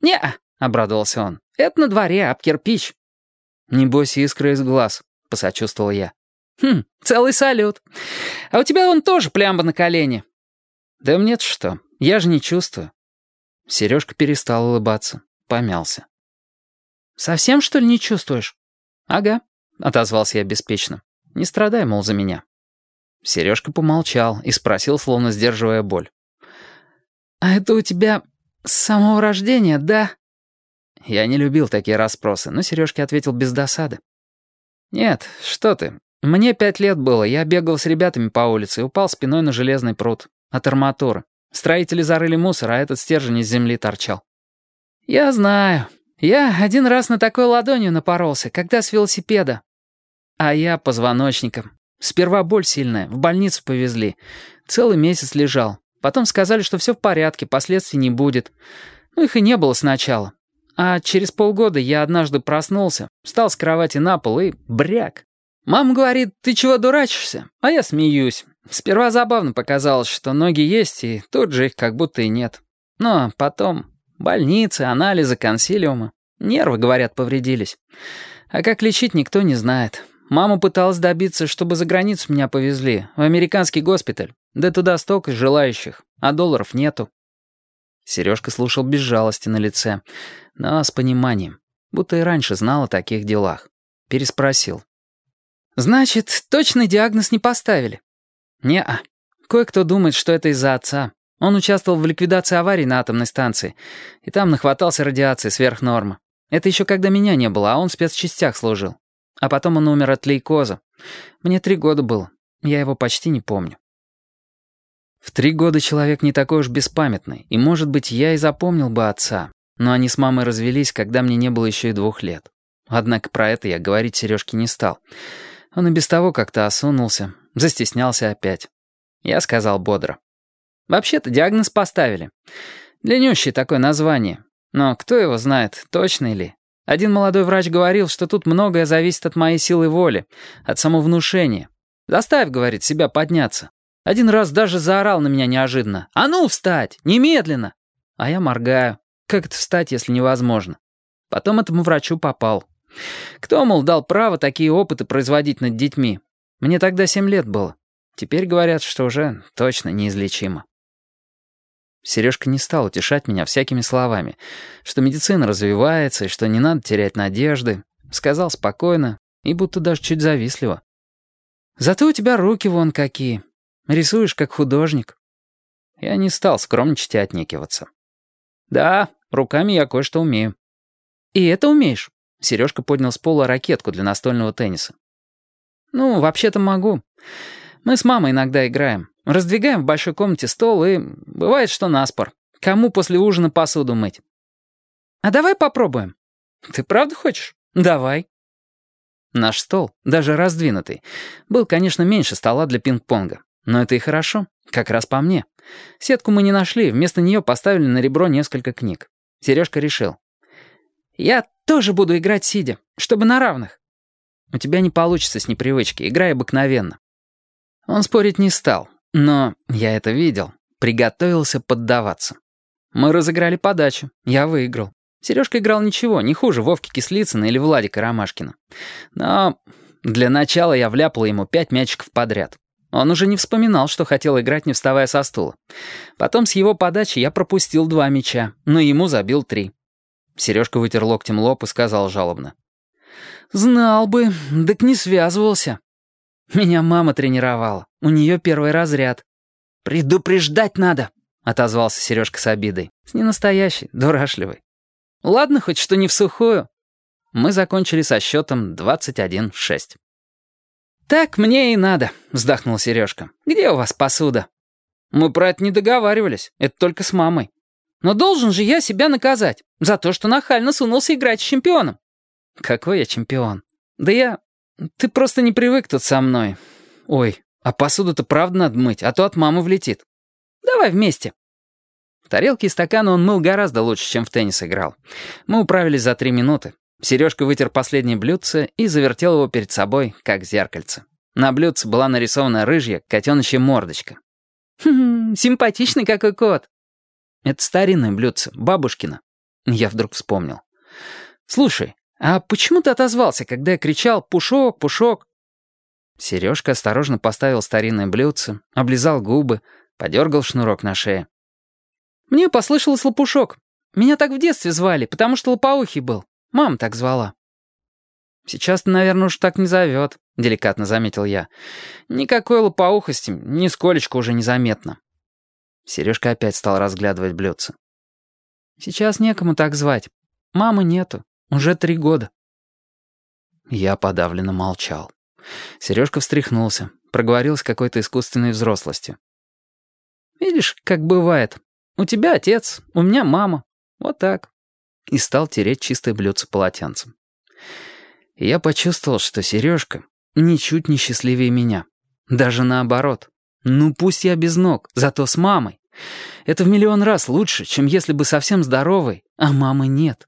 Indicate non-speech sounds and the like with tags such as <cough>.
«Не-а», обрадовался он. «Это на дворе, об кирпич». «Небось, искры из глаз», — посочувствовал я. «Хм, целый салют. А у тебя он тоже плямба на колене». «Да мне-то что, я же не чувствую». Сережка перестал улыбаться, помялся. «Совсем, что ли, не чувствуешь?» «Ага», — отозвался я беспечно. «Не страдай, мол, за меня». Сережка помолчал и спросил, словно сдерживая боль. «А это у тебя с самого рождения, да?» Я не любил такие расспросы, но Сережке ответил без досады. «Нет, что ты. Мне пять лет было, я бегал с ребятами по улице и упал спиной на железный пруд. От арматуры. Строители зарыли мусор, а этот стержень из земли торчал». «Я знаю. Я один раз на такой ладонью напоролся, когда с велосипеда. А я позвоночником. Сперва боль сильная, в больницу повезли. Целый месяц лежал. Потом сказали, что все в порядке, последствий не будет. Ну, их и не было сначала. А через полгода я однажды проснулся, встал с кровати на пол и бряк. Мама говорит, ты чего дурачишься? А я смеюсь. Сперва забавно показалось, что ноги есть, и тут же их как будто и нет. Но потом больницы, анализы, консилиумы. Нервы, говорят, повредились. А как лечить, никто не знает. Мама пыталась добиться, чтобы за границу меня повезли, в американский госпиталь. Да туда столько желающих, а долларов нету. Сережка слушал без жалости на лице, но с пониманием, будто и раньше знал о таких делах. Переспросил. «Значит, точный диагноз не поставили?» «Не-а. Кое-кто думает, что это из-за отца. Он участвовал в ликвидации аварии на атомной станции, и там нахватался радиации сверх нормы. Это еще когда меня не было, а он в спецчастях служил. А потом он умер от лейкоза. Мне три года было. Я его почти не помню. В три года человек не такой уж беспамятный, и, может быть, я и запомнил бы отца, но они с мамой развелись, когда мне не было еще и двух лет. Однако про это я говорить Сережке не стал. Он и без того как-то осунулся, застеснялся опять. Я сказал бодро. «Вообще-то диагноз поставили. Длиннющее такое название. Но кто его знает, точно ли? Один молодой врач говорил, что тут многое зависит от моей силы воли, от самовнушения. Заставь, говорит, себя подняться. Один раз даже заорал на меня неожиданно. «А ну, встать! Немедленно!» А я моргаю. Как это встать, если невозможно? Потом этому врачу попал. Кто, мол, дал право такие опыты производить над детьми? Мне тогда семь лет было. Теперь говорят, что уже точно неизлечимо. Сережка не стал утешать меня всякими словами, что медицина развивается и что не надо терять надежды. Сказал спокойно и будто даже чуть завистливо. «Зато у тебя руки вон какие. Рисуешь как художник». Я не стал скромничать и отнекиваться. «Да, руками я кое-что умею». «И это умеешь?» Сережка поднял с пола ракетку для настольного тенниса. «Ну, вообще-то могу. Мы с мамой иногда играем. Раздвигаем в большой комнате стол и... Бывает, что наспор. Кому после ужина посуду мыть?» «А давай попробуем». «Ты правда хочешь?» «Давай». Наш стол, даже раздвинутый, был, конечно, меньше стола для пинг-понга. Но это и хорошо, как раз по мне. Сетку мы не нашли, вместо нее поставили на ребро несколько книг. Сережка решил. «Я тоже буду играть сидя, чтобы на равных». «У тебя не получится с непривычки, играй обыкновенно». Он спорить не стал, но я это видел, приготовился поддаваться. Мы разыграли подачу, я выиграл. Сережка играл ничего, не хуже Вовки Кислицына или Владика Ромашкина. Но для начала я вляпал ему пять мячиков подряд. Он уже не вспоминал, что хотел играть, не вставая со стула. Потом с его подачи я пропустил два мяча, но ему забил три. Сережка вытер локтем лоб и сказал жалобно. «Знал бы, так не связывался. <laughs> Меня мама тренировала, у нее первый разряд». «Предупреждать надо», — отозвался Сережка с обидой. С ненастоящей, дурашливой. «Ладно, хоть что не в сухую». Мы закончили со счетом 21-6. «Так мне и надо», — вздохнул Сережка. «Где у вас посуда?» «Мы про это не договаривались. Это только с мамой». «Но должен же я себя наказать за то, что нахально сунулся играть с чемпионом». «Какой я чемпион?» «Да я... Ты просто не привык тут со мной. Ой, а посуду-то правда надо мыть, а то от мамы влетит. Давай вместе». Тарелки и стаканы он мыл гораздо лучше, чем в теннис играл. Мы управились за три минуты. Сережка вытер последнее блюдце и завертел его перед собой, как зеркальце. На блюдце была нарисована рыжья, котеночья мордочка. «Хм, симпатичный какой кот!» «Это старинное блюдце, бабушкина». Я вдруг вспомнил. «Слушай, а почему ты отозвался, когда я кричал «Пушок, Пушок»?» Сережка осторожно поставил старинное блюдце, облизал губы, подергал шнурок на шее. «Мне послышалось лопушок. Меня так в детстве звали, потому что лопоухий был. Мама так звала». «Сейчас-то, наверное, уж так не зовет», — деликатно заметил я. «Никакой лопоухости, нисколечко уже незаметно». Сережка опять стал разглядывать блюдце. «Сейчас некому так звать. Мамы нету. Уже три года». Я подавленно молчал. Сережка встряхнулся, проговорил с какой-то искусственной взрослостью. «Видишь, как бывает. У тебя отец, у меня мама. Вот так». И стал тереть чистое блюдце полотенцем. Я почувствовал, что Сережка ничуть не счастливее меня. Даже наоборот. Ну пусть я без ног, зато с мамой. Это в миллион раз лучше, чем если бы совсем здоровый, а мамы нет.